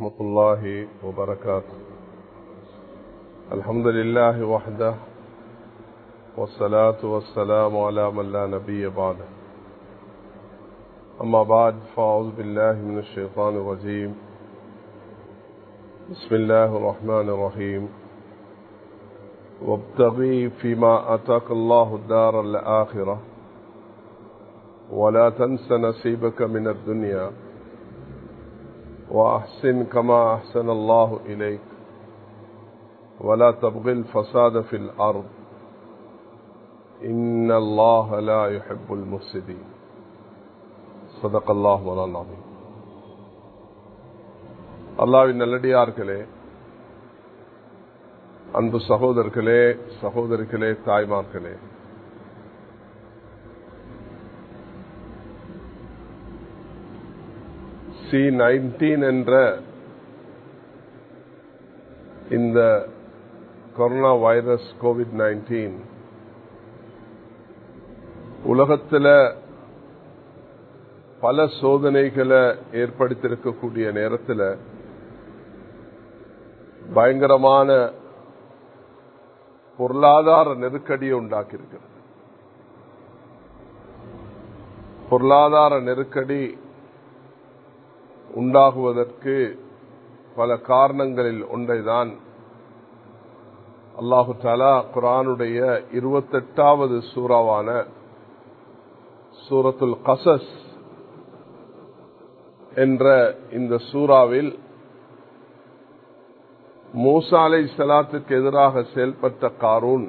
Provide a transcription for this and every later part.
ورحمة الله وبركاته. الحمد لله وحده والصلاة والسلام على من لا نبي بعده. أما بعد فأعوذ بالله من الشيطان الرجيم. بسم الله الرحمن الرحيم. وابتغي فيما أتاك الله الدار الآخرة. ولا تنس نصيبك من الدنيا. وأحسن كما أحسن الله إليك ولا تبغي الفساد في الأرض إن الله لا يحب المفسدين صدق الله مولانا العظيم அல்லாவின் நல்லடியார்களே அன்பு சகோதரர்களே சகோதரிகளே தாய்மார்களே சி நைன்டீன் என்ற இந்த கொரோனா வைரஸ் கோவிட் நைன்டீன் உலகத்தில் பல சோதனைகளை ஏற்படுத்தியிருக்கக்கூடிய நேரத்தில் பயங்கரமான பொருளாதார நெருக்கடியை உண்டாக்கியிருக்கிறது. பொருளாதார நெருக்கடி உண்டாகுவதற்கு பல காரணங்களில் ஒன்றைதான். அல்லாஹு தாலா குரானுடைய இருபத்தெட்டாவது சூறாவான சூரத்துல் கசஸ் என்ற இந்த சூறாவில் மூசா அலை சலாத்துக்கு எதிராக செயல்பட்ட காரூன்.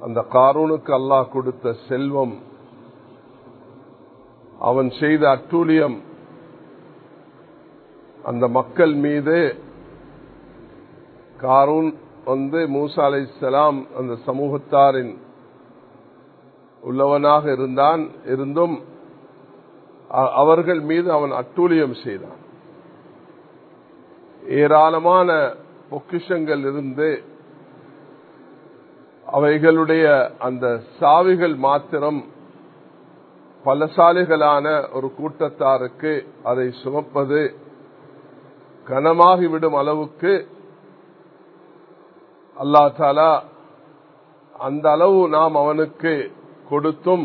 அந்த காரூனுக்கு அல்லாஹ் கொடுத்த செல்வம் அவன் செய்த அட்டூழியம் அந்த மக்கள் மீது காரூன் வந்து மூசா அலை சலாம் அந்த சமூகத்தாரின் உள்ளவனாக இருந்தான் இருந்தும் அவர்கள் மீது அவன் அட்டூழியம் செய்தான். ஏராளமான பொக்கிஷங்கள் இருந்து அவைகளுடைய அந்த சாவிகள் மாத்திரம் பலசாலிகளான ஒரு கூட்டத்தாருக்கு அதை சுமப்பது கனமாகிவிடும் அளவுக்கு அல்லா தாலா அந்த அளவு நாம் அவனுக்கு கொடுத்தும்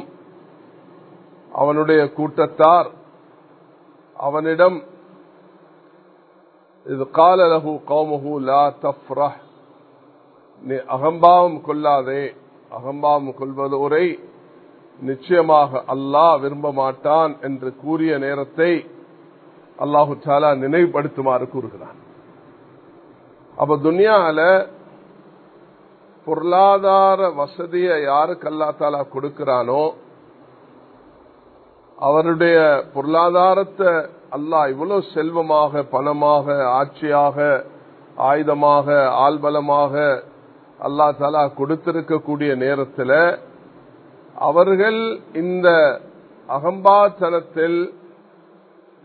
அவனுடைய கூட்டத்தார் அவனிடம் இது காலலகு கௌமுகு லா தஃப்ரஹ். நீ அகம்பாவம் கொள்ளாதே. அகம்பாவம் கொள்வதோரை நிச்சயமாக அல்லாஹ் விரும்ப மாட்டான் என்று கூறிய நேரத்தை அல்லாஹு சாலா நினைவுபடுத்துமாறு கூறுகிறான். அப்ப துனியால பொருளாதார வசதியை யாருக்கு அல்லா தாலா கொடுக்கிறானோ அவருடைய பொருளாதாரத்தை அல்லாஹ் இவ்வளவு செல்வமாக பணமாக ஆட்சியாக ஆயுதமாக ஆள்பலமாக அல்லா தாலா கொடுத்திருக்கக்கூடிய நேரத்தில் அவர்கள் இந்த அகம்பாத்தனத்தில்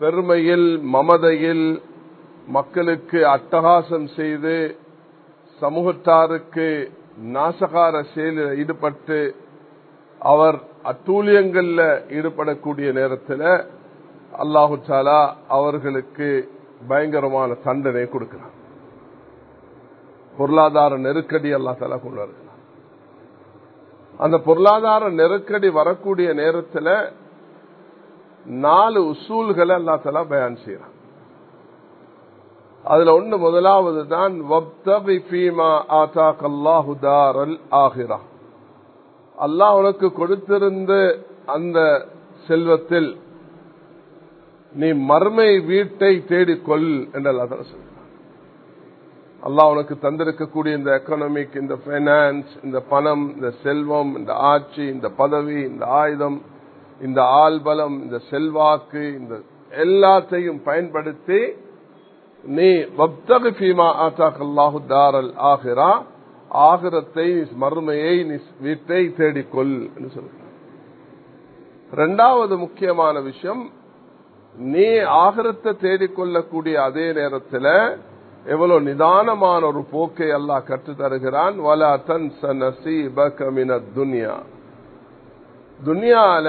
பெருமையில் மமதையில் மக்களுக்கு அட்டகாசம் செய்து சமூகத்தாருக்கு நாசகார செயலில் ஈடுபட்டு அவர் அத்தூழியங்கள்ல ஈடுபடக்கூடிய நேரத்தில் அல்லாஹு சாலா அவர்களுக்கு பயங்கரமான தண்டனை கொடுக்கிறார் பொருளாதார நெருக்கடி அல்லா தாலா கொண்டு வருகிறார் அந்த பொருளாதார நெருக்கடி வரக்கூடிய நேரத்தில் நாலு உசூல்களை அல்லா தலா பயன் செய்யறான் அதுல ஒண்ணு முதலாவது தான் ஆகிரா. அல்லாஹ் உனக்கு கொடுத்திருந்த அந்த செல்வத்தில் நீ மர்மை வீட்டை தேடிக்கொள் என்று அல்லா தலா அல்லாஹ் உனக்கு தந்திருக்கக்கூடிய இந்த எக்கனாமிக் இந்த பைனான்ஸ் இந்த பணம் இந்த செல்வம் இந்த ஆட்சி இந்த பதவி இந்த ஆயுதம் இந்த ஆள்பலம் இந்த செல்வாக்கு இந்த எல்லாத்தையும் பயன்படுத்தி நீ வப்தகு பீமா ஆத்தாக் தாரல் ஆகிறா ஆகிரத்தை மறுமையை நீ வீட்டை தேடிக்கொள் என்று சொல்ற ரெண்டாவது முக்கியமான விஷயம் நீ ஆகிரத்தை தேடிக்கொள்ளக்கூடிய அதே நேரத்தில் எவ்வளவு நிதானமான ஒரு போக்கை அல்லாஹ் கற்று தருகிறான் வலா தன் சனசீபகமின துன்யா. துன்யால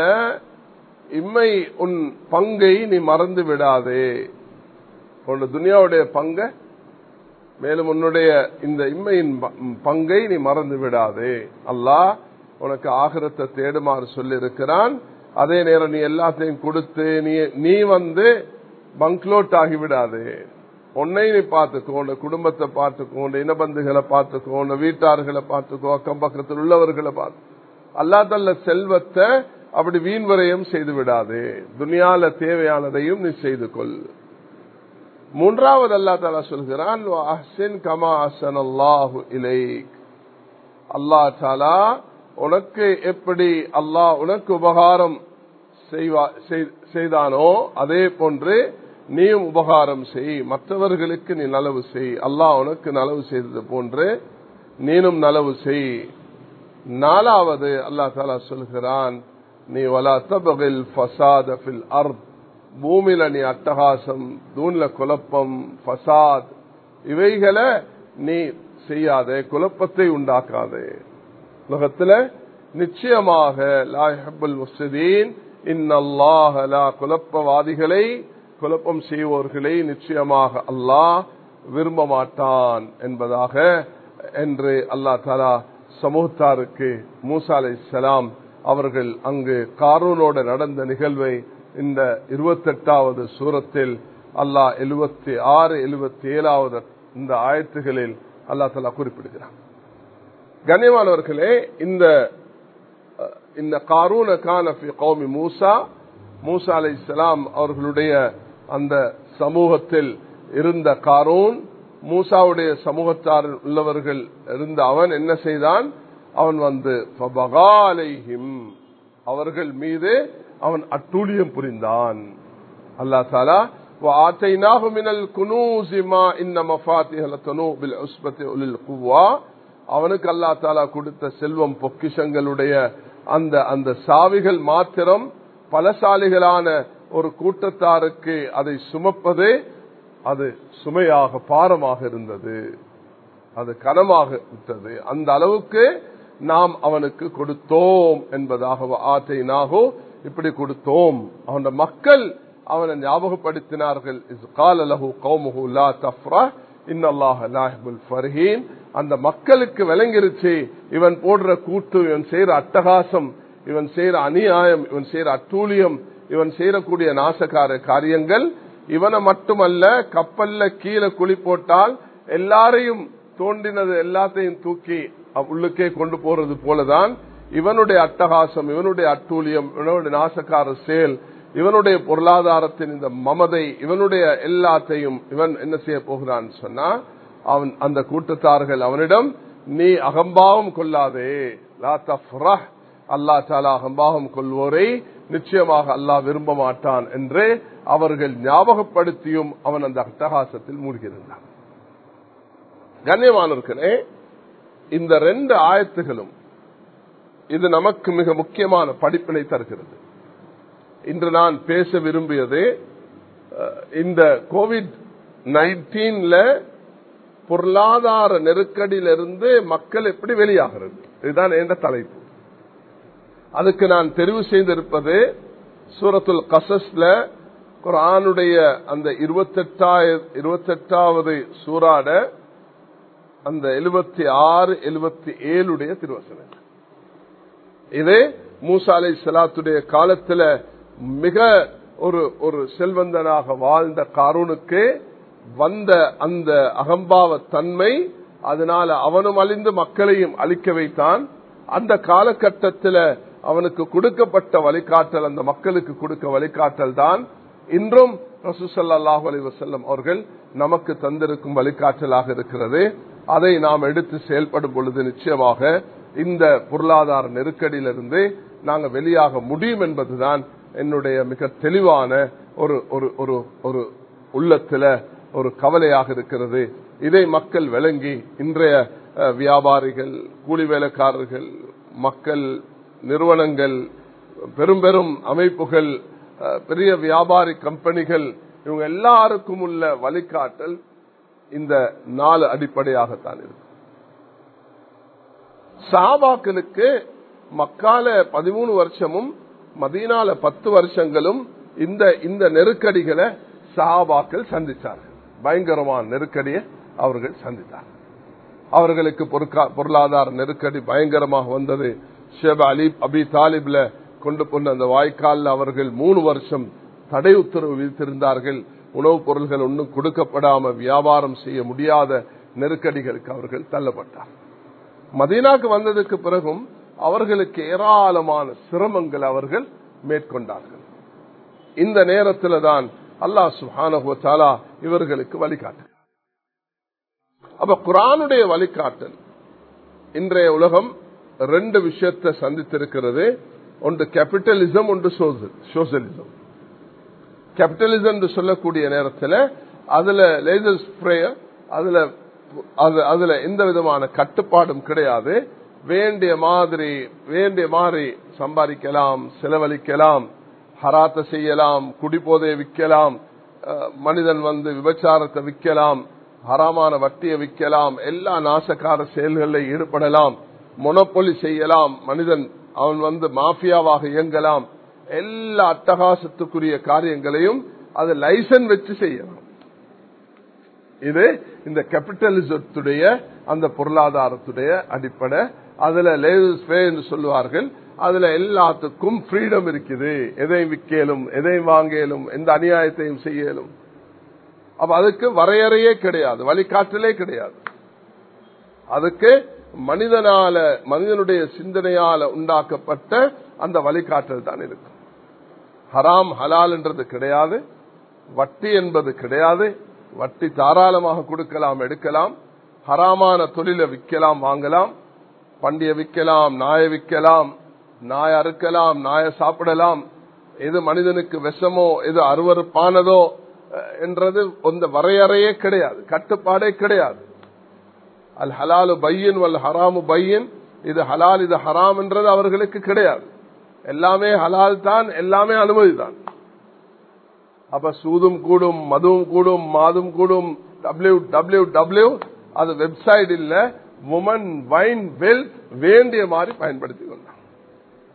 இம்மை உன் பங்கை நீ மறந்து விடாதே. உன்னோட துனியாவுடைய பங்க மேலும் உன்னுடைய இந்த இம்மையின் பங்கை நீ மறந்து விடாதே. அல்லாஹ் உனக்கு ஆகிரத்தை தேடுமாறு சொல்லியிருக்கிறான். அதே நேரம் நீ எல்லாத்தையும் கொடுத்து நீ நீ வந்து பங்க்லோட் ஆகிவிடாதே. உன்னை நீ பார்த்துக்கோ உன் குடும்பத்தை பார்த்துக்கோ உன் இனபந்துகளை பார்த்துக்கோ உன் வீட்டார்களை பார்த்துக்கோ அக்கம் பக்கத்தில் உள்ளவர்களை பார்த்து அல்லா தல்ல செல்வத்தை அப்படி வீண்வரையும் செய்து விடாது. துனியால தேவையானதையும் நீ செய்து கொள். மூன்றாவது அல்லா தாலா சொல்கிறான் கமா அசன் அல்லாஹு இலை அல்லா தாலா உனக்கு எப்படி அல்லாஹ் உனக்கு உபகாரம் செய்தானோ அதே போன்று நீயும் உபகாரம் செய். மற்றவர்களுக்கு நீ நலவு செய். அல்லாஹ் உனக்கு நலவு செய்தது போன்று நீனும் நலவு செய். நாலாவது அல்லா தாலா சொல்கிறான் நீ வலா தபகில் ஃபசாத் ஃபில் அர்த். பூமியில நீ அட்டகாசம் தூண்ல குழப்பம் ஃபசாத். இவைகளை நீ செய்யாதே குழப்பத்தை உண்டாக்காதே. உலகத்துல நிச்சயமாக லாஹபுல் முஸ்தீன் இன்னல்லாஹ லா குழப்பவாதிகளை குழப்பம் செய்வோர்களை நிச்சயமாக அல்லாஹ் விரும்ப மாட்டான் என்பதாக என்று அல்லா தாலா சமூகத்தாருக்கு மூசா அலை சலாம் அவர்கள் அங்கு காரூனோட நடந்த நிகழ்வை இந்த இருபத்தி எட்டாவது சூரத்தில் அல்லாஹ் எழுபத்தி ஆறு எழுபத்தி ஏழாவது இந்த ஆயத்துகளில் அல்லா தலா குறிப்பிடுகிறார் கண்ணியமானவர்களே இந்த இந்த காரூன கானபி கௌமி மூசா மூசா அலை அவர்களுடைய அந்த சமூகத்தில் இருந்த காரூன் மூசாவுடைய சமூகத்தார் உள்ளவர்கள் இருந்த அவன் என்ன செய்தான் அவன் வந்து அவர்கள் மீது அவன் அட்டூழியம் புரிந்தான் அல்லா தாலா وآتيناه من الكنوز ما إن مفاتيح لتنوء بالعصبة أولي القوة அவனுக்கு அல்லா தாலா கொடுத்த செல்வம் பொக்கிஷங்களுடைய அந்த அந்த சாவிகள் மாத்திரம் பலசாலிகளான ஒரு கூட்டத்தாருக்கு அதை சுமப்பது அது சுமையாக பாரமாக இருந்தது. அது கனமாக விட்டது. அந்த அளவுக்கு நாம் அவனுக்கு கொடுத்தோம் என்பதாக ஆற்றை நாகோ இப்படி கொடுத்தோம். அவன மக்கள் அவனை ஞாபகப்படுத்தினார்கள். அந்த மக்களுக்கு விளங்கிருச்சு. இவன் போடுற கூட்டு இவன் செய்யற அட்டகாசம் இவன் செய்யற அநியாயம் இவன் செய்யற அட்டூழியம் இவன் செய்யக்கூடிய நாசகார காரியங்கள் இவனை மட்டுமல்ல கப்பல்ல கீழே குழி போட்டால் எல்லாரையும் தோண்டினது எல்லாத்தையும் தூக்கி உள்ளுக்கே கொண்டு போறது போலதான் இவனுடைய அட்டகாசம் இவனுடைய அட்டூழியம் இவனுடைய நாசக்கார செயல் இவனுடைய பொருளாதாரத்தின் இந்த மமதை இவனுடைய எல்லாத்தையும் இவன் என்ன செய்ய போகிறான் சொன்னா அவன் அந்த கூட்டத்தார்கள் அவனிடம் நீ அகம்பாவம் கொள்ளாதே அல்லா தாலா அகம்பாவம் கொள்வோரை நிச்சயமாக அல்லாஹ் விரும்ப மாட்டான் என்று அவர்கள் ஞாபகப்படுத்தியும் அவன் அந்த அட்டகாசத்தில் மூழ்கியிருந்தான். கண்ணியமானவர்களே இந்த ரெண்டு ஆயத்துகளும் இது நமக்கு மிக முக்கியமான படிப்பினை தருகிறது. இன்று நான் பேச விரும்பியது இந்த கோவிட் நைன்டீன்ல பொருளாதார நெருக்கடியிலிருந்து மக்கள் எப்படி வெளியாகிறது? இதுதான் என்ற தலைப்பு. அதுக்கு நான் தெரிவு செய்திருப்பது சூரத்துல் கசஸ்ல குரானுடைய அந்த இருபத்தெட்டாவது சூறாட அந்த எழுபத்தி ஆறு எழுபத்தி ஏழுடைய திருவசனம். இது மூசா அலை சலாத்துடைய காலத்துல மிக ஒரு ஒரு செல்வந்தனாக வாழ்ந்த காரூனுக்கு வந்த அந்த அகம்பாவ தன்மை அதனால அவனும் அழிந்து மக்களையும் அழிக்க வைத்தான். அந்த காலகட்டத்தில் அவனுக்கு கொடுக்கப்பட்ட வழிகாட்டல் அந்த மக்களுக்கு கொடுக்க வழிகாட்டல் தான் இன்றும் ரசூசல்லாஹு அலி வசல்லம் அவர்கள் நமக்கு தந்திருக்கும் வழிகாட்டலாக இருக்கிறது. அதை நாம் எடுத்து செயல்படும் பொழுது நிச்சயமாக இந்த பொருளாதார நெருக்கடியிலிருந்து நாங்கள் வெளியாக முடியும் என்பதுதான் என்னுடைய மிக தெளிவான ஒரு ஒரு ஒரு ஒரு உள்ளத்துல ஒரு கவலையாக இருக்கிறது. இதை மக்கள் விளங்கி இன்றைய வியாபாரிகள் கூலி வேலைக்காரர்கள் மக்கள் நிறுவனங்கள் பெரும் பெரும் அமைப்புகள் பெரிய வியாபாரி கம்பெனிகள் இவங்க எல்லாருக்கும் உள்ள வழிகாட்டல் இந்த நாலு அடிப்படையாகத்தான் இருக்கும் சாபாக்களுக்கு மக்கால பதிமூணு வருஷமும் மதீனால பத்து வருஷங்களும் இந்த இந்த நெருக்கடிகளை சஹாபாக்கள் சந்தித்தார்கள். பயங்கரமான நெருக்கடியை அவர்கள் சந்தித்தார் அவர்களுக்கு பொருளாதார நெருக்கடி பயங்கரமாக வந்தது. ஷேப் அலி அபி தாலிப்ல கொண்டு போன அந்த வாய்க்காலில் அவர்கள் மூணு வருஷம் தடை உத்தரவு விதித்திருந்தார்கள். உணவுப் பொருள்கள் ஒன்றும் கொடுக்கப்படாம வியாபாரம் செய்ய முடியாத நெருக்கடிகளுக்கு அவர்கள் தள்ளப்பட்டார். மதீனாக்கு வந்ததுக்கு பிறகும் அவர்களுக்கு ஏராளமான சிரமங்கள் அவர்கள் மேற்கொண்டார்கள். இந்த நேரத்தில் தான் அல்லாஹ் சுஹானா இவர்களுக்கு வழிகாட்டு அப்ப குரானுடைய வழிகாட்டல் இன்றைய உலகம் ரெண்டு விஷயத்தை சந்தித்திருக்கிறது. ஒன்று கேபிட்டலிசம் ஒன்று சோசியலிசம் கேபிட்டலிசம் என்று சொல்லக்கூடிய நேரத்தில் அதுல லேசர் ஸ்ப்ரேயர் அதுல அதுல எந்த விதமான கட்டுப்பாடும் கிடையாது. வேண்டிய மாதிரி வேண்டிய மாதிரி சம்பாதிக்கலாம் செலவழிக்கலாம் ஹராத்த செய்யலாம் குடிபோதையை விற்கலாம் மனிதன் வந்து விபச்சாரத்தை விற்கலாம் ஹராமான வட்டியை விற்கலாம் எல்லா நாசக்கார செயல்களில் ஈடுபடலாம். மொனப்பொலி செய்யலாம் மனிதன் அவன் வந்து மாஃபியாவாக இயங்கலாம். எல்லா அட்டகாசத்துக்குரிய காரியங்களையும் அது லைசன் வச்சு செய்யலாம். இது இந்த கேபிட்டலிசத்துடைய அந்த பொருளாதாரத்துடைய அடிப்படை. அதுல என்று சொல்லுவார்கள். அதுல எல்லாத்துக்கும் ஃப்ரீடம் இருக்குது. எதையும் விற்கலும் எதையும் வாங்கலும் எந்த அநியாயத்தையும் செய்யலும். அப்ப அதுக்கு வரையறையே கிடையாது. வழிகாட்டலே கிடையாது. அதுக்கு மனிதனால மனிதனுடைய சிந்தனையால உண்டாக்கப்பட்ட அந்த வழிகாட்டல் தான் இருக்கும் ஹராம் ஹலால் என்றது கிடையாது. வட்டி என்பது கிடையாது. வட்டி தாராளமாக கொடுக்கலாம் எடுக்கலாம். ஹராமான தொழிலை விற்கலாம் வாங்கலாம். பண்டிய விற்கலாம் நாயை விற்கலாம். நாய அறுக்கலாம் நாய சாப்பிடலாம். எது மனிதனுக்கு விஷமோ எது அருவறுப்பானதோ என்றது அந்த வரையறையே கிடையாது. கட்டுப்பாடே கிடையாது. அல் ஹலாலு பையன் வல் ஹராமு பையன். இது ஹலால் இது ஹராம் என்றது அவர்களுக்கு கிடையாது. எல்லாமே ஹலால் தான் எல்லாமே அனுமதி தான். அப்ப சூதும் கூடும் மதுவும் கூடும் மாதும் கூடும் டபிள்யூ டபிள்யூ டபிள்யூ அது வெப்சைட் இல்ல. உமன் வைன் வெல் வேண்டிய மாதிரி பயன்படுத்தி கொண்டான்.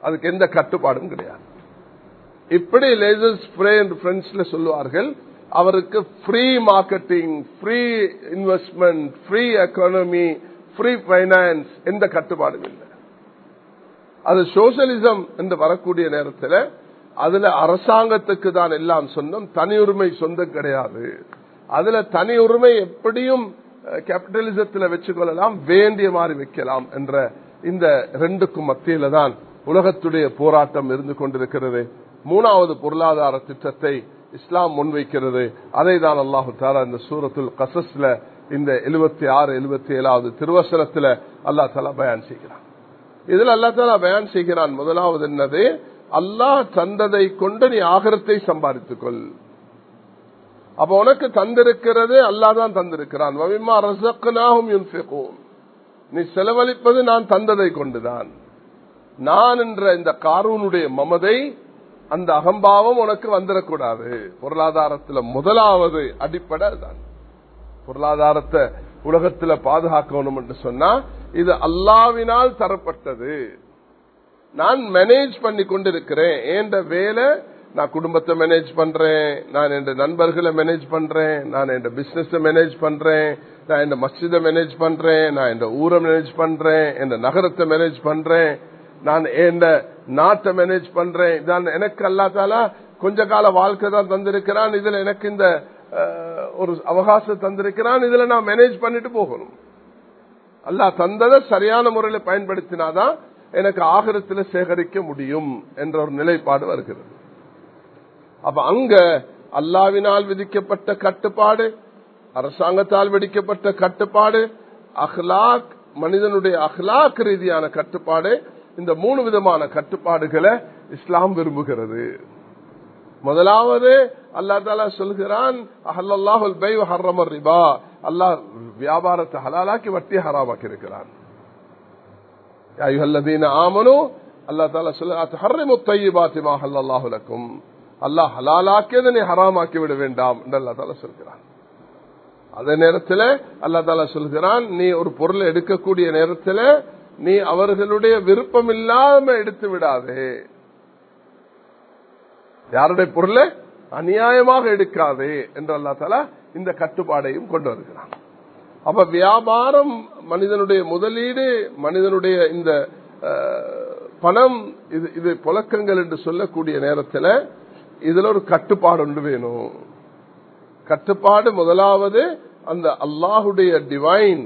அதுக்கு எந்த கட்டுப்பாடும் கிடையாது. இப்படி லேசர் ஸ்ப்ரே என்று பிரெஞ்சில் சொல்லுவார்கள். அவருக்கு free marketing free investment free economy free finance எந்த கட்டுப்பாடும் இல்லை. அது சோசியலிசம் என்று வரக்கூடிய நேரத்தில் அதுல அரசாங்கத்துக்கு தான் எல்லாம் சொந்தம் தனி உரிமை சொந்தம் கிடையாது. அதுல தனி உரிமை எப்படியும் கேபிட்டலிசத்தில் வச்சுக்கொள்ளலாம் வேண்டிய மாதிரி வைக்கலாம் என்ற இந்த ரெண்டுக்கும் மத்தியில தான் உலகத்துடைய போராட்டம் இருந்து கொண்டிருக்கிறது. மூணாவது பொருளாதார திட்டத்தை இஸ்லாம் முன்வைக்கிறது. அதை தான் அல்லாஹு தாரா இந்த சூரத்துல் கசஸ்ல இந்த எழுபத்தி ஆறு எழுபத்தி ஏழாவது திருவசனத்துல அல்லா தாலா பயான் செய்கிறான். இதுல அல்லா தாலா பயான் செய்கிறான். முதலாவது என்னது? அல்லாஹ் தந்ததை கொண்டு நீ ஆகரத்தை சம்பாதித்துக்கொள். அப்ப உனக்கு தந்திருக்கிறது அல்லா தான் தந்திருக்கிறான். நீ செலவழிப்பது நான் தந்ததை கொண்டுதான். நான் என்ற இந்த காரூனுடைய மமதை அந்த அகம்பாவம் உனக்கு வந்துடக்கூடாது பொருளாதாரத்தில் முதலாவது அடிப்படை தான் பொருளாதாரத்தை உலகத்துல பாதுகாக்கணும் என்று சொன்னா இது அல்லாவினால் தரப்பட்டது. நான் மேனேஜ் பண்ணி கொண்டிருக்கிறேன். என்ற வேலை? நான் குடும்பத்தை மேனேஜ் பண்றேன். நான் என் நண்பர்களை மேனேஜ் பண்றேன். நான் என் பிசினஸ் மேனேஜ் பண்றேன். நான் என் மஸ்ஜிதை மேனேஜ் பண்றேன். நான் என் ஊரை மேனேஜ் பண்றேன். என் நகரத்தை மேனேஜ் பண்றேன். நான் இந்த நாட்டை மேனேஜ் பண்றேன். இதான் எனக்கு அல்லாத்தால கொஞ்ச கால வாழ்க்கை தான் தந்திருக்கிறான். இதுல எனக்கு இந்த ஒரு அவகாசம் தந்திருக்கிறான். இதுல நான் மேனேஜ் பண்ணிட்டு போகணும். அல்லா தந்ததை சரியான முறையில் பயன்படுத்தினாதான் எனக்கு ஆகரத்தில் சேகரிக்க முடியும் என்ற ஒரு நிலைப்பாடு வருகிறது. அப்ப அங்க அல்லாவினால் விதிக்கப்பட்ட கட்டுப்பாடு அரசாங்கத்தால் விதிக்கப்பட்ட கட்டுப்பாடு அஹ்லாக் மனிதனுடைய அஹ்லாக் ரீதியான கட்டுப்பாடு இந்த மூணு விதமான கட்டுப்பாடுகளை இஸ்லாம் விரும்புகிறது. முதலாவது அல்லா தாலா சொல்கிறான் அஹல்லாஹுல் பை ஹர்ரமர் ரிபா அல்லாஹ் வியாபாரத்தை ஹலாலாக்கி வட்டி ஹராமாக்கி இருக்கிறான் ஆமனு அல்லா தாலா சொல்ல ஹர்ரிமு ஹல்லாஹுலக்கும் அல்லாஹ் ஹலாலாக்கியதை நீ ஹராமாக்கி விட வேண்டாம் என்று அல்லா தாலா சொல்கிறான். அதே நேரத்தில் அல்லா தாலா சொல்கிறான் நீ ஒரு பொருளை எடுக்கக்கூடிய நேரத்தில் நீ அவர்களுடைய விருப்பம் இல்லாம எடுத்து விடாதே. யாருடைய பொருளை? அநியாயமாக எடுக்காதே என்று அல்லா தலா இந்த கட்டுப்பாடையும் கொண்டு வருகிறான். அப்ப வியாபாரம் மனிதனுடைய முதலீடு மனிதனுடைய இந்த பணம் இது இது புழக்கங்கள் என்று சொல்லக்கூடிய நேரத்தில் இதுல ஒரு கட்டுப்பாடு ஒன்று வேணும். கட்டுப்பாடு முதலாவது அந்த அல்லாஹுடைய டிவைன்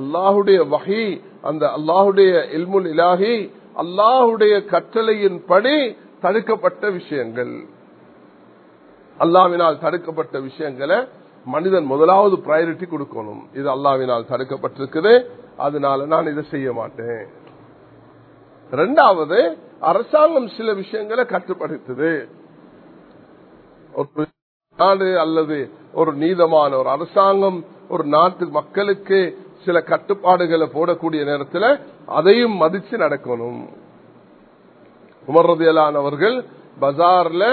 அல்லாஹுடைய வகை அந்த அல்லாஹுடைய இல்முல் இலாகி அல்லாஹுடைய கட்டளையின் படி தடுக்கப்பட்ட விஷயங்கள். அல்லாவினால் தடுக்கப்பட்ட விஷயங்களை மனிதன் முதலாவது பிரையாரிட்டி கொடுக்கணும். இது அல்லாவினால் தடுக்கப்பட்டிருக்குது. அதனால நான் இதை செய்ய மாட்டேன். ரெண்டாவது அரசாங்கம் சில விஷயங்களை கட்டுப்படுத்துது. ஒரு நாடு அல்லது ஒரு நீதமான ஒரு அரசாங்கம் ஒரு நாட்டு மக்களுக்கு சில கட்டுப்பாடுகளை போடக்கூடிய நேரத்தில் அதையும் மதிச்சு நடக்கணும். உமர்றதியலானவர்கள் பஜார்ல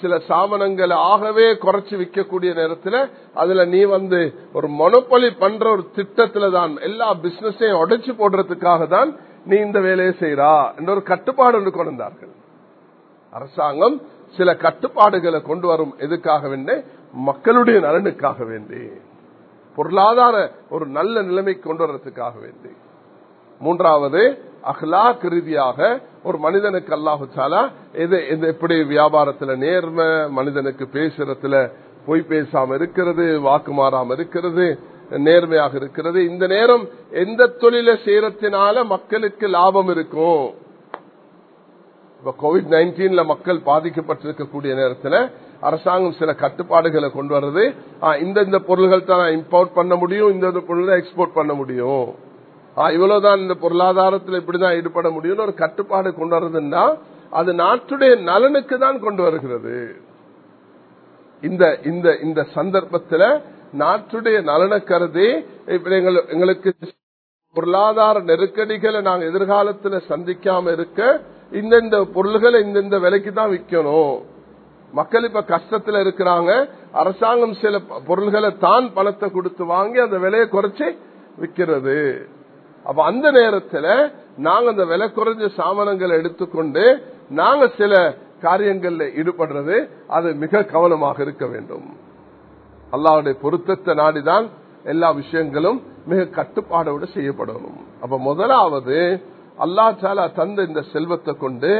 சில சாமனங்களை ஆகவே குறைச்சு விற்கக்கூடிய நேரத்தில் அதுல நீ வந்து ஒரு மொனப்பொலி பண்ற ஒரு திட்டத்துல தான் எல்லா பிசினஸையும் உடைச்சு போடுறதுக்காக தான் நீ இந்த வேலையை செய்யறா என்ற ஒரு கட்டுப்பாடு ஒன்று கொண்டார்கள் அரசாங்கம் சில கட்டுப்பாடுகளை கொண்டு வரும் எதுக்காக வேண்டி? மக்களுடைய நலனுக்காக வேண்டி. பொருளாதார ஒரு நல்ல நிலைமை கொண்டு வர்றதுக்காக வேண்டி. மூன்றாவது அஹ்லாக் ரீதியாக ஒரு மனிதனுக்கு அல்லாஹு சாலா எது எப்படி வியாபாரத்துல நேர்மை மனிதனுக்கு பேசுறதுல பொய் பேசாம இருக்கிறது வாக்கு மாறாம இருக்கிறது நேர்மையாக இருக்கிறது. இந்த நேரம் எந்த தொழிலை செய்யறதுனால மக்களுக்கு லாபம் இருக்கும்? இப்ப கோவிட் நைன்டீன்ல மக்கள் பாதிக்கப்பட்டிருக்கக்கூடிய நேரத்தில் அரசாங்கம் சில கட்டுப்பாடுகளை கொண்டு வர்றது. இந்த பொருள்கள் தான் இம்போர்ட் பண்ண முடியும் இந்த பொருள் எக்ஸ்போர்ட் பண்ண முடியும். இவ்வளவுதான் இந்த பொருளாதாரத்தில் இப்படிதான் ஈடுபட முடியும்னு ஒரு கட்டுப்பாடு கொண்டு வர்றதுன்னா அது நாட்டுடைய நலனுக்கு தான் கொண்டு வருகிறது. இந்த இந்த இந்த சந்தர்ப்பத்தில் நாட்டுடைய நலனை கருதி எங்களுக்கு பொருளாதார நெருக்கடிகளை நாங்கள் எதிர்காலத்தில் சந்திக்காம இருக்க இந்தந்த பொருள்களை இந்தந்த விலைக்கு தான் விற்கணும் மக்கள் இப்ப கஷ்டத்துல இருக்கிறாங்க. அரசாங்கம் சில பொருள்களை தான் பணத்தை கொடுத்து வாங்கி அந்த விலையை குறைச்சி விற்கிறது அப்ப அந்த நேரத்தில் நாங்க அந்த விலை குறைஞ்ச சாமானங்களை எடுத்துக்கொண்டு நாங்க சில காரியங்கள்ல ஈடுபடுறது அது மிக கவனமாக இருக்க வேண்டும். அல்லாவுடைய பொருத்தத்தை நாடிதான் எல்லா விஷயங்களும் மிக கட்டுப்பாடோடு செய்யப்படணும். அப்ப முதலாவது அல்லா சாலா தந்த இந்த செல்வத்தை கொண்டு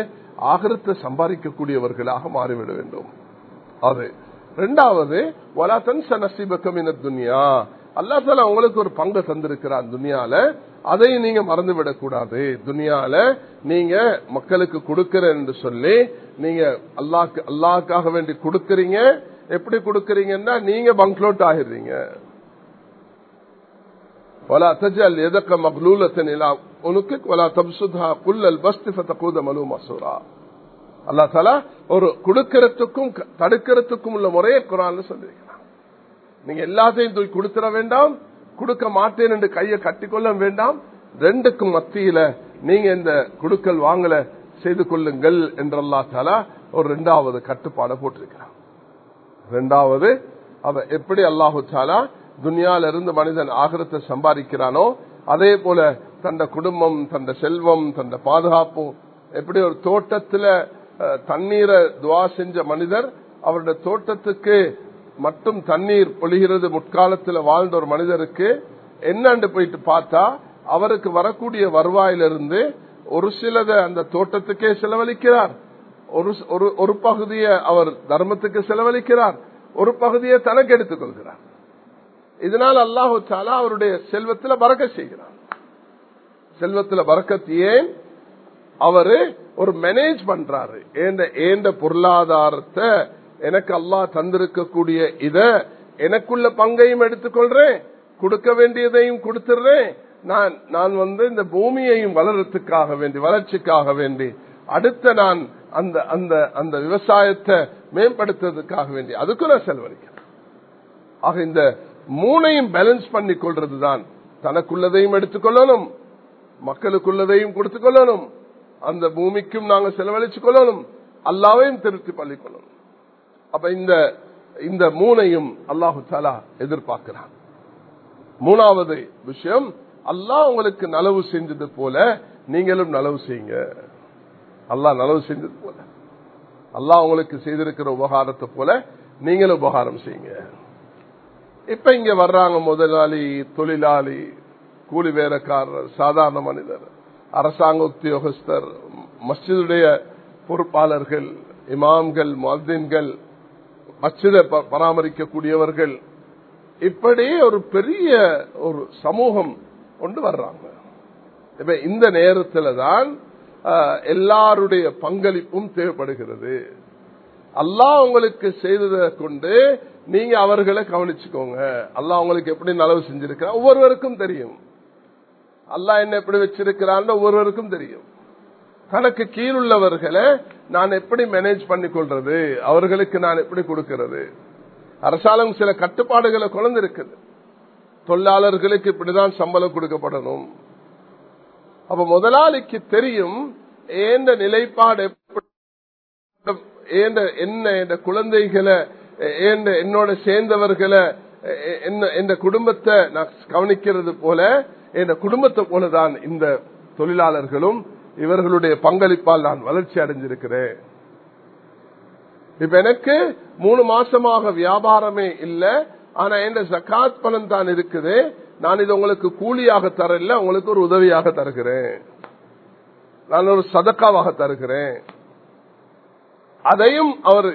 ஆகரத்தை சம்பாதிக்கக்கூடியவர்களாக மாறிவிட வேண்டும். அது. ரெண்டாவது வலாத்தன் சனசிபக்கம் என துனியா. அல்லாத்தால உங்களுக்கு ஒரு பங்கு தந்திருக்கிறான் துனியால. அதையும் நீங்க மறந்துவிடக் கூடாது துனியால நீங்க மக்களுக்கு கொடுக்கிற என்று சொல்லி நீங்க அல்லாக்கு அல்லாக்காக வேண்டி கொடுக்கறீங்க. எப்படி கொடுக்கறீங்கன்னா நீங்க பங்க்லோட் ஆகிடுறீங்க. ولا تجعل يدك مغلولة إلى عنقك ولا تبسطها كل البسط فتقود ملوما سورا அல்லா தாலா ஒரு கொடுக்கறதுக்கும் தடுக்கிறதுக்கும் உள்ள முறையை குரான் சொல்லியிருக்கிறான் நீங்க எல்லாத்தையும் தூக்கி கொடுத்துட வேண்டாம் கொடுக்க மாட்டேன் என்று கையை கட்டிக்கொள்ள வேண்டாம் ரெண்டுக்கும் மத்தியில நீங்க இந்த குடுக்கல் வாங்கல செய்து கொள்ளுங்கள் என்றல்லா தாலா ஒரு ரெண்டாவது கட்டுப்பாடை போட்டிருக்கிறான் ரெண்டாவது அவ எப்படி அல்லாஹு தாலா துனியால இருந்து மனிதன் ஆகிரத்தை சம்பாதிக்கிறானோ அதே போல தந்த குடும்பம் தந்த செல்வம் தந்த பாதுகாப்பு எப்படி ஒரு தோட்டத்துல தண்ணீரை துவா செஞ்ச மனிதர் அவருடைய தோட்டத்துக்கு மட்டும் தண்ணீர் பொழிகிறது முற்காலத்தில் வாழ்ந்த ஒரு மனிதருக்கு என்னண்டு போயிட்டு பார்த்தா அவருக்கு வரக்கூடிய வருவாயிலிருந்து ஒரு சிலத அந்த தோட்டத்துக்கே செலவழிக்கிறார். ஒரு ஒரு பகுதியை அவர் தர்மத்துக்கு செலவழிக்கிறார். ஒரு பகுதியை தனக்கு எடுத்துக் கொள்கிறார். இதனால் அல்லாஹு சாலா அவருடைய செல்வத்தில் பறக்க செய்கிறார் செல்வத்தில் பறக்கத்தையே அவரு ஒரு மேனேஜ் பண்றாரு. ஏண்ட பொருளாதாரத்தை எனக்கு அல்லாஹ் தந்திருக்கக்கூடிய இத எனக்குள்ள பங்கையும் எடுத்துக்கொள்றேன் கொடுக்க வேண்டியதையும் கொடுத்துடுறேன். நான் நான் வந்து இந்த பூமியையும் வளர்றதுக்காக வேண்டி வளர்ச்சிக்காக வேண்டி அடுத்த நான் அந்த அந்த அந்த விவசாயத்தை மேம்படுத்துறதுக்காக வேண்டி அதுக்கும் நான் செலவழிக்கிறேன். ஆக இந்த மூணையும் பேலன்ஸ் பண்ணி கொள்றதுதான் தனக்குள்ளதையும் எடுத்துக்கொள்ளணும். மக்களுக்குள்ளதையும் கொடுத்துக் கொள்ளணும் அந்த பூமிக்கும் நாங்க செலவழிச்சு கொள்ளணும் அல்லாவையும் திருப்தி பள்ளிக்கொள்ளணும் அப்ப இந்த இந்த மூனையும் அல்லாஹு தாலா எதிர்பார்க்கிறான். மூணாவது விஷயம் அல்லாஹ் உங்களுக்கு நலவு செஞ்சது போல நீங்களும் நலவு செய்யுங்க. அல்லாஹ் நலவு செஞ்சது போல. அல்லாஹ் உங்களுக்கு செய்திருக்கிற உபகாரத்தை போல நீங்களும் உபகாரம் செய்யுங்க. இப்ப இங்க வர்றாங்க முதலாளி தொழிலாளி கூலி வேலைக்காரர் சாதாரண மனிதர் அரசாங்க உத்தியோகஸ்தர் மஸ்ஜிதுடைய பொறுப்பாளர்கள் இமாம்கள் மதின்கள் மஸ்ஜிதை ப- பராமரிக்கக்கூடியவர்கள். இப்படி ஒரு பெரிய ஒரு சமூகம் கொண்டு வர்றாங்க. இப்ப இந்த நேரத்துல தான் ஆஹ், எல்லாருடைய பங்களிப்பும் தேவைப்படுகிறது. அல்லாஹ் உங்களுக்கு செய்ததை கொண்டு நீங்க அவர்களை கவனிச்சுக்கோங்க. அல்லாஹ் உங்களுக்கு எப்படி நலவு செஞ்சிருக்கிற? ஒவ்வொருவருக்கும் தெரியும். அல்லாஹ் என்ன எப்படி வச்சிருக்கிறான்னு ஒவ்வொருவருக்கும் தெரியும். தனக்கு கீழுள்ளவர்களை நான் எப்படி மேனேஜ் பண்ணி கொள்றது அவர்களுக்கு நான் எப்படி கொடுக்கிறது? அரசாங்கம் சில கட்டுப்பாடுகளை குழந்திருக்குது தொழிலாளர்களுக்கு இப்படிதான் சம்பளம் கொடுக்கப்படணும். அப்ப முதலாளிக்கு தெரியும் ஏந்த நிலைப்பாடு என்ன என்ற குழந்தைகளை என்னோட சேர்ந்தவர்களை எ- என் குடும்பத்தை நான் கவனிக்கிறது போல என் குடும்பத்தை போலதான் இந்த தொழிலாளர்களும் இவர்களுடைய பங்களிப்பால் நான் வளர்ச்சி அடைஞ்சிருக்கிறேன். இப்ப எனக்கு மூணு மாசமாக வியாபாரமே இல்ல ஆனா என் ஜக்காத் பலன் தான் இருக்குது. நான் இது உங்களுக்கு கூலியாக தரல உங்களுக்கு ஒரு உதவியாக தருகிறேன். நான் ஒரு சதக்காவாக தருகிறேன். அதையும் அவர்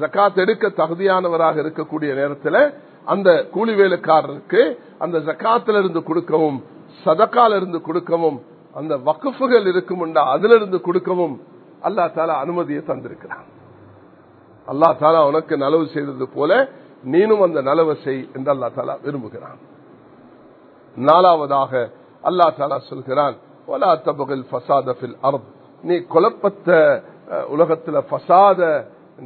ஜக்காத் எடுக்க தகுதியானவராக இருக்கக்கூடிய நேரத்தில் அந்த கூலி வேலைக்காரருக்கு அந்த ஜக்காத்துல இருந்து கொடுக்கவும் சதக்கால இருந்து கொடுக்கவும் அந்த வக்குஃபுகள் இருக்கும் அதுல இருந்து கொடுக்கவும் அல்லா தாலா அனுமதியை தந்திருக்கிறான். அல்லா தாலா உனக்கு நலவு செய்தது போல நீனும் அந்த நலவை செய் என்று அல்லா தாலா விரும்புகிறான். நாலாவதாக அல்லா தாலா சொல்கிறான் நீ குழப்பத்தை உலகத்துல பசாத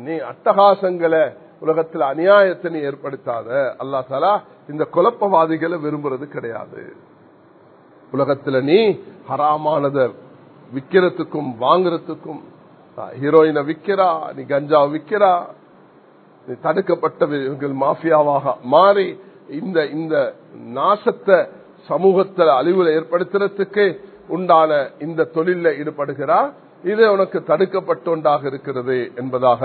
நீ அட்டகாசங்களை உலகத்துல அநியாயத்தை நீ ஏற்படுத்தாத. அல்லா தாலா இந்த குழப்பவாதிகளை விரும்புறது கிடையாது. உலகத்துல நீ ஹராமானத விக்கிறதுக்கும் வாங்குறதுக்கும் ஹீரோயினை விக்கிறா நீ கஞ்சா விக்கிறா நீ தடுக்கப்பட்டவர்கள் மாஃபியாவாக மாறி இந்த இந்த நாசத்தை சமூகத்தில் அழிவுல ஏற்படுத்துறதுக்கு உண்டான இந்த தொழில ஈடுபடுகிறா. இது உனக்கு தடுக்கப்பட்டொன்றாக இருக்கிறது என்பதாக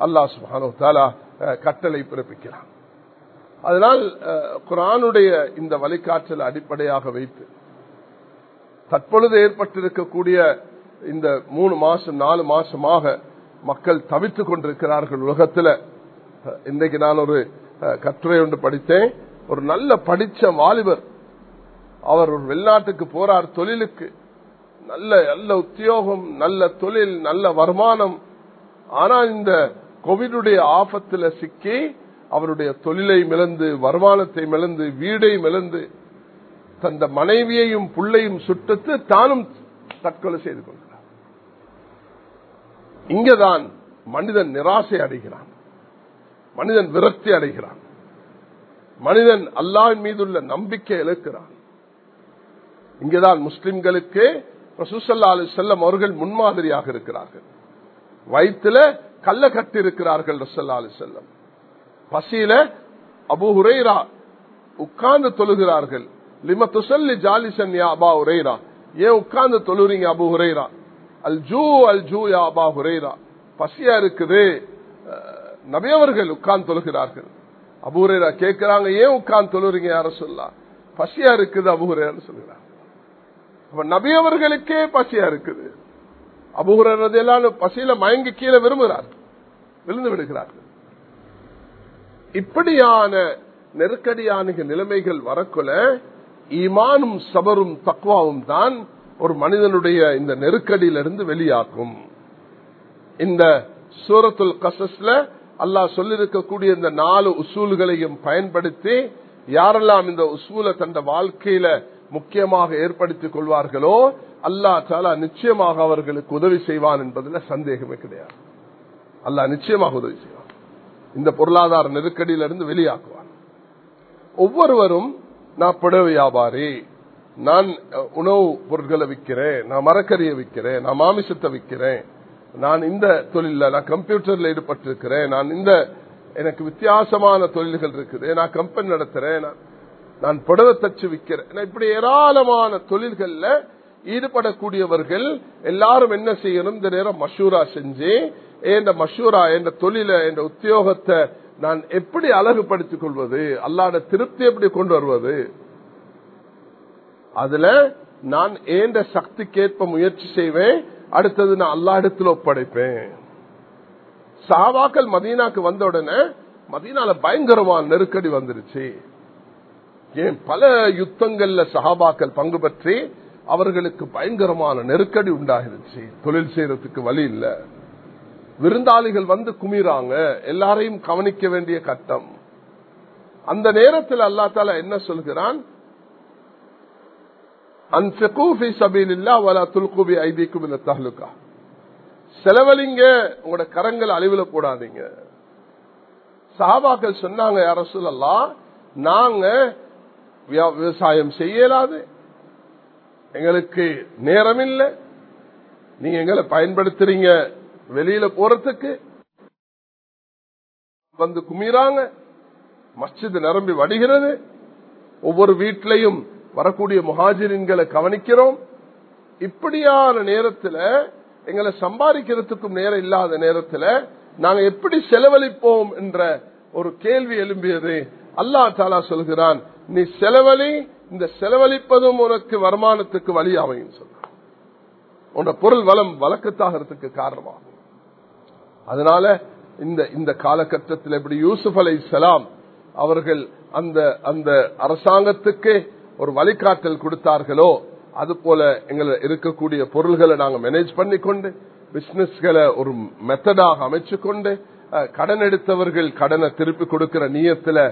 அல்லாஹ் சுபானு தாலா கட்டளை பிறப்பிக்கிறான். அதனால் குரானுடைய இந்த வழிகாற்றல் அடிப்படையாக வைத்து தற்பொழுது ஏற்பட்டிருக்கக்கூடிய இந்த மூணு மாசம் நாலு மாசமாக மக்கள் தவித்துக் கொண்டிருக்கிறார்கள் உலகத்துல. இன்றைக்கு நான் ஒரு அஹ், கட்டுரை ஒன்று படித்தேன். ஒரு நல்ல படிச்ச வாலிபர் அவர் ஒரு வெளிநாட்டுக்கு போறார் தொழிலுக்கு. நல்ல நல்ல உத்தியோகம் நல்ல தொழில் நல்ல வருமானம். ஆனா இந்த கோவிடுடைய ஆபத்துல சிக்கி அவருடைய தொழிலை மிளந்து வருமானத்தை மிளந்து வீடை மிளந்து தந்த மனைவியையும் பிள்ளையும் சுட்டுத்து தானும் தற்கொலை செய்து கொள்கிறார். இங்கதான் மனிதன் நிராசை அடைகிறான். மனிதன் விரக்தி அடைகிறான். மனிதன் அல்லாஹ் மீதுள்ள நம்பிக்கை இழக்கிறான். இங்கேதான் முஸ்லிம்களுக்கு ரசூசல்லா அலி செல்லம் அவர்கள் முன்மாதிரியாக இருக்கிறார்கள். வயிற்றுல கல்ல கட்டி இருக்கிறார்கள் ரசல்லா அலி செல்லம் பசியில அபு உரைரா உட்கார்ந்து தொழுகிறார்கள். லிம துசல்லி ஜாலிசன் யா அபா உரைரா ஏன் உட்கார்ந்து தொழுறீங்க அபு ஹுரைரா? அல் ஜூ அல் ஜூ யா அபா ஹுரைரா. பசியா இருக்குது. நபியவர்கள் உட்கார்ந்து தொழுகிறார்கள். அபு கேட்கிறாங்க ஏன் உட்கார்ந்து தொழுறீங்க யார சொல்லா பசியா இருக்குது அபு ஹுரைரான்னு சொல்கிறாங்க அப்ப நபியவர்களுக்கே பசியா இருக்குது. அபுகுறது பசியில மயங்கி கீழே விரும்புகிறார்கள் விழுந்து விடுகிறார்கள். இப்படியான நெருக்கடியான நிலைமைகள் வரக்குல ஈமானும் சபரும் தக்குவாவும் தான் ஒரு மனிதனுடைய இந்த நெருக்கடியிலிருந்து வெளியாகும். இந்த சூரத்துல் கசஸ்ல அல்லாஹ் சொல்லிருக்கக்கூடிய இந்த நாலு உசூல்களையும் பயன்படுத்தி யாரெல்லாம் இந்த உசூலை தந்த வாழ்க்கையில முக்கியமாக ஏற்படுத்திக் கொள்வார்களோ அல்லாஹ் சாலா நிச்சயமாக அவர்களுக்கு உதவி செய்வான் என்பதில் சந்தேகமே கிடையாது. அல்லாஹ் நிச்சயமாக உதவி செய்வான். இந்த பொருளாதார நெருக்கடியிலிருந்து வெளியாக்குவான். ஒவ்வொருவரும் நான் புடவை வியாபாரி நான் உணவு பொருட்களை விற்கிறேன் நான் மரக்கறியை விற்கிறேன் நான் மாமிசத்தை விற்கிறேன் நான் இந்த தொழில நான் கம்ப்யூட்டர்ல ஈடுபட்டிருக்கிறேன் நான் இந்த எனக்கு வித்தியாசமான தொழில்கள் இருக்குது நான் கம்பெனி நடத்துறேன் நான் புடவை தச்சு விற்கிறேன் இப்படி ஏராளமான தொழில்கள்ல ஈடுபடக்கூடியவர்கள் எல்லாரும் என்ன செய்யணும்? இந்த நேரம் மஷூரா செஞ்சு என்ற மஷூரா என்ற தொழில என்ற உத்தியோகத்தை நான் எப்படி அழகுபடுத்திக் கொள்வது? அல்லாட திருப்தி எப்படி கொண்டு வருவது? அதுல நான் ஏண்ட சக்திக்கேற்ப முயற்சி செய்வேன்? அடுத்தது நான் அல்லாடத்தில் ஒப்படைப்பேன். சாவாக்கள் மதீனாக்கு வந்த உடனே மதீனால பயங்கரமான நெருக்கடி வந்துருச்சு. ஏன் பல யுத்தங்கள்ல சஹாபாக்கள் பங்கு பற்றி அவர்களுக்கு பயங்கரமான நெருக்கடி உண்டாகிருச்சு. தொழில் செய்யறதுக்கு வழி இல்ல. விருந்தாளிகள் வந்து குமிறாங்க. எல்லாரையும் கவனிக்க வேண்டிய கட்டம். அந்த நேரத்தில் அல்லா தால என்ன சொல்கிறான்? செலவழிங்க. உங்களோட கரங்கள் அழிவுல போடாதீங்க. சஹாபாக்கள் சொன்னாங்க யார சொல்லலாம் நாங்க விவசாயம் செய்யலாது. எங்களுக்கு நேரம் இல்லை நீங்க எங்களை பயன்படுத்துறீங்க வெளியில போறதுக்கு. வந்து குமிறாங்க. மஸ்ஜித் நிரம்பி வடிகிறது. ஒவ்வொரு வீட்டிலையும் வரக்கூடிய முஹாஜிரின்களை கவனிக்கிறோம். இப்படியான நேரத்தில் எங்களை சம்பாதிக்கிறதுக்கும் நேரம் இல்லாத நேரத்தில் நாங்க எப்படி செலவழிப்போம் என்ற ஒரு கேள்வி எழும்பியது அல்லா தாலா சொல்கிறான். நீ செலவழி இந்த செலவழிப்பதும் உனக்கு வருமானத்துக்கு வழி அமையும் சொல்ற உன்னோட பொருள் வளம் வழக்கத்தாகிறதுக்கு காரணமாகும். அதனால இந்த இந்த காலகட்டத்தில் எப்படி யூசுப் அலை சலாம் அவர்கள் அந்த அந்த அரசாங்கத்துக்கு ஒரு வழிகாட்டல் கொடுத்தார்களோ அது போல எங்களை இருக்கக்கூடிய பொருள்களை நாங்கள் மேனேஜ் பண்ணிக்கொண்டு பிசினஸ்களை ஒரு மெத்தடாக அமைச்சு கொண்டு கடன் எடுத்தவர்கள் கடனை திருப்பி கொடுக்கிற நீயத்தில்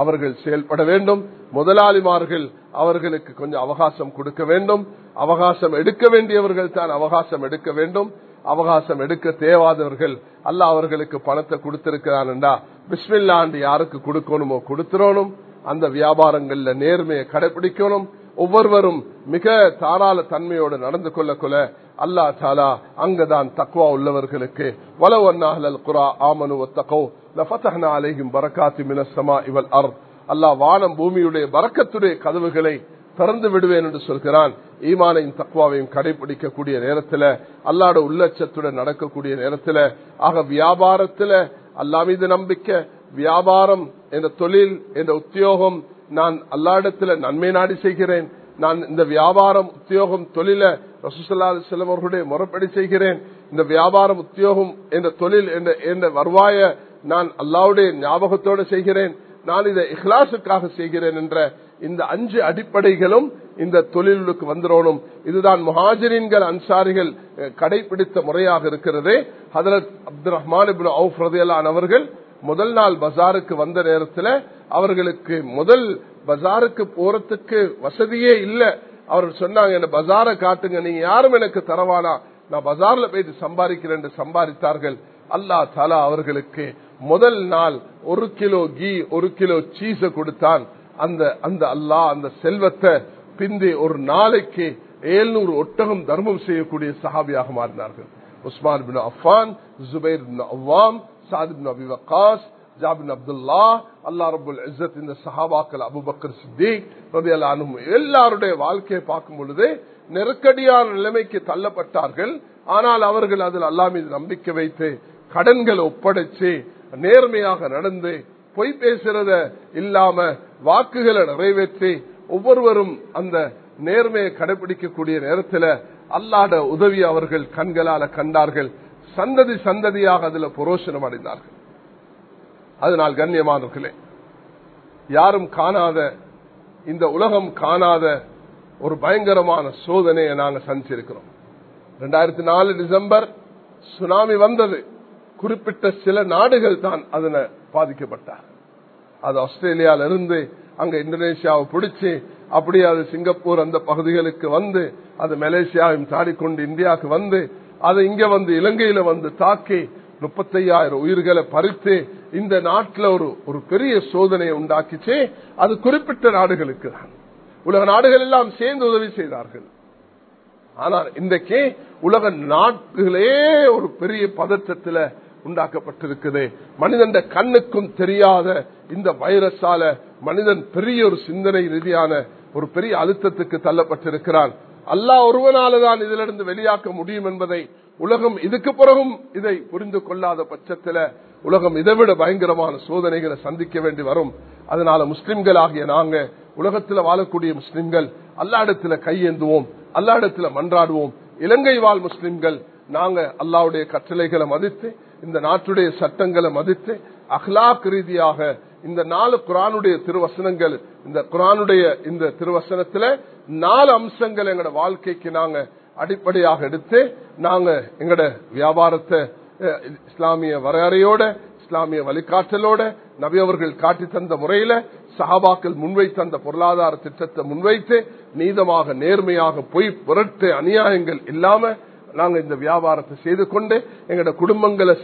அவர்கள் செயல்பட வேண்டும். முதலாளிமார்கள் அவர்களுக்கு கொஞ்சம் அவகாசம் கொடுக்க வேண்டும். அவகாசம் எடுக்க வேண்டியவர்கள் தான் அவகாசம் எடுக்க வேண்டும். அவகாசம் எடுக்க தேவாதவர்கள் அல்ல அவர்களுக்கு பணத்தை கொடுத்திருக்கிறான்டா பிஸ்மில்லாண்டு யாருக்கு கொடுக்கணுமோ கொடுத்துடணும் அந்த வியாபாரங்கள்ல நேர்மையை கடைபிடிக்கணும். ஒவ்வொருவரும் மிக தாராள தன்மையோடு நடந்து கொள்ள கொள்ள அல்லா தாலா அங்கதான் தக்குவா உள்ளவர்களுக்கு வலவன்னாகல் குரா ஆமனு ஒத்தகோ லஃபத்தஹ்னா அலைஹிம் பரக்காத்தி மினஸ்ஸமா இவள் அர் அல்லாஹ் வானம் பூமியுடைய பறக்கத்துடைய கதவுகளை திறந்து விடுவேன் என்று சொல்கிறான். ஈமானையும் தக்குவாவையும் கடைபிடிக்கக்கூடிய நேரத்தில் அல்லாட உள்ளச்சத்துடன் நடக்கக்கூடிய நேரத்தில் ஆக வியாபாரத்தில் அல்லா மீது நம்பிக்கை வியாபாரம் என்ற தொழில் என்ற உத்தியோகம் நான் அல்லாடத்துல நன்மை நாடி செய்கிறேன். நான் இந்த வியாபாரம் உத்தியோகம் தொழில ரசூசல்லா செல்லம் அவர்களுடைய முறைப்படி செய்கிறேன். இந்த வியாபாரம் உத்தியோகம் என்ற தொழில் என்ற வருவாய நான் அல்லாவுடைய ஞாபகத்தோடு செய்கிறேன். நான் இதை இஹ்லாசுக்காக செய்கிறேன் என்ற இந்த அஞ்சு அடிப்படைகளும் இந்த தொழிலுக்கு வந்துடணும். இதுதான் முஹாஜரின்கள் அன்சாரிகள் கடைபிடித்த முறையாக இருக்கிறது. ஹதரத் அப்துல் ரஹ்மான் அவர்கள் முதல் நாள் பஜாருக்கு வந்த நேரத்தில் அவர்களுக்கு முதல் பஜாருக்கு போறதுக்கு வசதியே இல்லை. அவர்கள் சொன்னாங்க என்ன பஜாரை காட்டுங்க நீங்க யாரும் எனக்கு தரவானா? நான் பஜார்ல போயிட்டு சம்பாதிக்கிறேன் சம்பாதித்தார்கள். அல்லா தாலா அவர்களுக்கு முதல் நாள் ஒரு கிலோ கீ ஒரு கிலோ சீஸ கொடுத்தான். அந்த அந்த அல்லா அந்த செல்வத்தை பிந்தி ஒரு நாளைக்கு ஏழ்நூறு ஒட்டகம் தர்மம் செய்யக்கூடிய சஹாபியாக மாறினார்கள். உஸ்மான் பின் அஃபான் ஜுபைர் பின் அவ்வாம் சாத் அபி வக்காஸ் ஜாபின் அப்துல்லா அல்லா ரபுல் இஸ்ஸத் இந்த சஹாபாக்கள் அபுபக்கர் சித்திக் எல்லாருடைய வாழ்க்கையை பார்க்கும் பொழுது நெருக்கடியான நிலைமைக்கு தள்ளப்பட்டார்கள். ஆனால் அவர்கள் அதில் அல்லா மீது நம்பிக்கை வைத்து கடன்களை ஒப்படைச்சு நேர்மையாக நடந்து பொய் பேசுறத இல்லாம வாக்குகளை நிறைவேற்றி ஒவ்வொருவரும் அந்த நேர்மையை கடைபிடிக்கக்கூடிய நேரத்தில் அல்லாட உதவி அவர்கள் கண்களால கண்டார்கள். சந்ததி சந்ததியாக அதுல புரோஷனம் அடைந்தார்கள். அதனால் கண்ணியமானவர்களே யாரும் காணாத இந்த உலகம் காணாத ஒரு பயங்கரமான சோதனையை நாங்க சந்திச்சிருக்கிறோம். ரெண்டாயிரத்தி நாலு டிசம்பர் சுனாமி வந்தது. குறிப்பிட்ட சில நாடுகள் தான் அதுல பாதிக்கப்பட்டார் அது ஆஸ்திரேலியால இருந்து அங்க இந்தோனேஷியாவை பிடிச்சி அப்படியே அது சிங்கப்பூர் அந்த பகுதிகளுக்கு வந்து அது மலேசியாவையும் தாடிக்கொண்டு இந்தியாவுக்கு வந்து அதை இங்க வந்து இலங்கையில வந்து தாக்கி முப்பத்தையாயிரம் உயிர்களை பறித்து இந்த நாட்டில் ஒரு ஒரு பெரிய சோதனையை உண்டாக்கிச்சு. அது குறிப்பிட்ட நாடுகளுக்கு தான். உலக நாடுகள் எல்லாம் சேர்ந்து உதவி செய்தார்கள். ஆனால் இன்றைக்கு உலக நாடுகளே ஒரு பெரிய பதற்றத்தில் உண்டாக்கப்பட்டிருக்குது. மனிதன் கண்ணுக்கும் தெரியாத இந்த வைரஸால மனிதன் பெரிய ஒரு சிந்தனை ரீதியான ஒரு பெரிய அழுத்தத்துக்கு தள்ளப்பட்டிருக்கிறான். அல்லா ஒருவனாலதான் இதிலிருந்து வெளியாக்க முடியும் என்பதை உலகம் இதுக்கு பிறகும் இதை புரிந்து கொள்ளாத பட்சத்தில் உலகம் இதைவிட பயங்கரமான சோதனைகளை சந்திக்க வேண்டி வரும். அதனால முஸ்லிம்கள் ஆகிய நாங்க உலகத்தில் வாழக்கூடிய முஸ்லிம்கள் அல்லாடத்தில் கையேந்துவோம் அல்லாடத்தில் மன்றாடுவோம். இலங்கை வாழ் முஸ்லிம்கள் நாங்க அல்லாவுடைய கட்டளைகளை மதித்து இந்த நாட்டுடைய சட்டங்களை மதித்து அஹ்லாக் ரீதியாக இந்த நாலு குரானுடைய திருவசனங்கள் இந்த குரானுடைய இந்த திருவசனத்துல நாலு அம்சங்கள் எங்களோட வாழ்க்கைக்கு நாங்க அடிப்படையாக எடுத்து நாங்க எங்கட வியாபாரத்தை இஸ்லாமிய வரையறையோட இஸ்லாமிய வழிகாட்டலோட நபி அவர்கள் காட்டி தந்த முறையில சஹாபாக்கள் முன்வைத்த அந்த பொருளாதார திட்டத்தை முன்வைத்து நீதமாக நேர்மையாக பொய் புரட்டு அநியாயங்கள் இல்லாம நாங்க இந்த வியாபாரத்தை செய்து கொண்டு எங்களோட குடும்பங்களை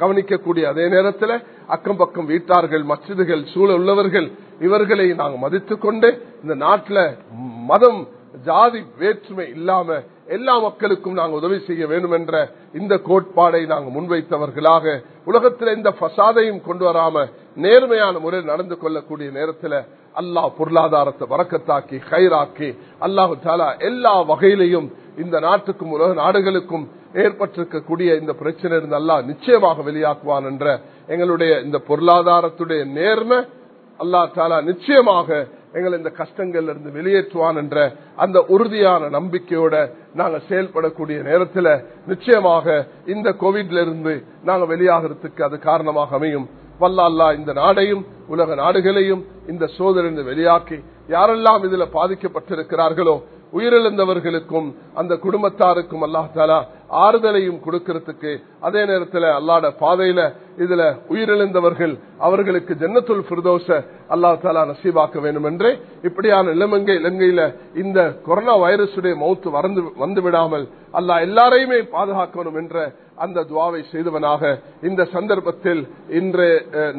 கவனிக்கக்கூடிய அதே நேரத்தில் அக்கம் பக்கம் வீட்டார்கள் மசிதுகள் சூழ உள்ளவர்கள் இவர்களை நாங்க மதித்து கொண்டு இந்த நாட்டில் மதம் ஜாதி வேற்றுமை இல்லாம எல்லா மக்களுக்கும் நாங்கள் உதவி செய்ய வேண்டும் என்ற இந்த கோட்பாடை நாங்கள் முன்வைத்தவர்களாக உலகத்தில் இந்த பசாதையும் கொண்டு வராம நேர்மையான முறையில் நடந்து கொள்ளக்கூடிய நேரத்தில் அல்லாஹ் பொருளாதாரத்தை வரக்கத்தாக்கி கயிறாக்கி அல்லாஹு தாலா எல்லா வகையிலையும் இந்த நாட்டுக்கும் உலக நாடுகளுக்கும் ஏற்பட்டிருக்கக்கூடிய இந்த பிரச்சனை இருந்து அல்லாஹ் நிச்சயமாக வெளியாக்குவான் என்ற எங்களுடைய இந்த பொருளாதாரத்துடைய நேர்மை அல்லா தாலா நிச்சயமாக எங்களை இந்த கஷ்டங்கள்ல இருந்து வெளியேற்றுவான் என்ற அந்த உறுதியான நம்பிக்கையோட நாங்க செயல்படக்கூடிய நேரத்தில் நிச்சயமாக இந்த கோவிட்ல இருந்து நாங்க வெளியாகிறதுக்கு அது காரணமாக அமையும். வல்ல அல்லா இந்த நாடையும் உலக நாடுகளையும் இந்த சோதனை வெளியாக்கி யாரெல்லாம் இதுல பாதிக்கப்பட்டிருக்கிறார்களோ உயிரிழந்தவர்களுக்கும் அந்த குடும்பத்தாருக்கும் அல்லாஹ் தாலா ஆறுதலையும் கொடுக்கிறதுக்கு அதே நேரத்தில் அல்லாட பாதையில இதுல உயிரிழந்தவர்கள் அவர்களுக்கு ஜன்னத்துல் பிரதோஷ அல்லா தாலா நசீபாக்க வேண்டும் என்று இப்படியான இளமங்கை இலங்கையில இந்த கொரோனா வைரசுடைய மௌத்து வறந்து வந்து விடாமல் அல்லாஹ் எல்லாரையுமே பாதுகாக்கணும் என்ற அந்த துவாவை செய்தவனாக இந்த சந்தர்ப்பத்தில் இன்று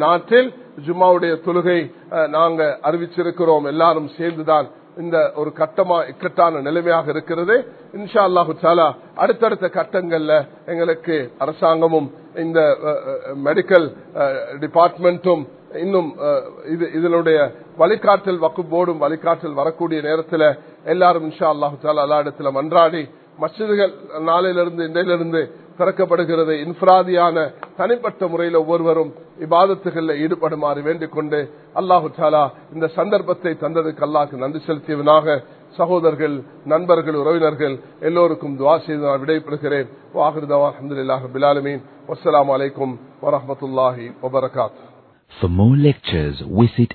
நாட்டில் ஜும்மாவுடைய தொழுகை அஹ், நாங்க அறிவிச்சிருக்கிறோம். எல்லாரும் சேர்ந்துதான் இந்த ஒரு கட்டமா இக்கட்டான நிலைமையாக இருக்கிறது. இன்ஷா அல்லாஹு சாலா அடுத்தடுத்த கட்டங்கள்ல எங்களுக்கு அரசாங்கமும் இந்த மெடிக்கல் டிபார்ட்மெண்ட்டும் இன்னும் இது இதனுடைய வழிகாட்டல் வக்கு போர்டும் வழிகாட்டல் வரக்கூடிய நேரத்தில் எல்லாரும் இன்ஷா அல்லாஹு சாலா எல்லா இடத்துல மன்றாடி மசிதுகள் நாளிலிருந்து இன்றையிலிருந்து திறக்கப்படுகிறது. இன்ஃபிராதியான தனிப்பட்ட முறையில் ஒவ்வொருவரும் இபாதத்துகளில் ஈடுபடுமாறு வேண்டிக் கொண்டு அல்லாஹு இந்த சந்தர்ப்பத்தை தந்ததுக்கு அல்லாஹுக்கு நன்றி செலுத்தியவனாக சகோதரர்கள் நண்பர்கள் உறவினர்கள் எல்லோருக்கும் துவா செய்து நான் விடைபெறுகிறேன். வாஹிருதவா அஹமதுல்லாஹ் அலைக்கும் வபரகாத் For more lectures, visit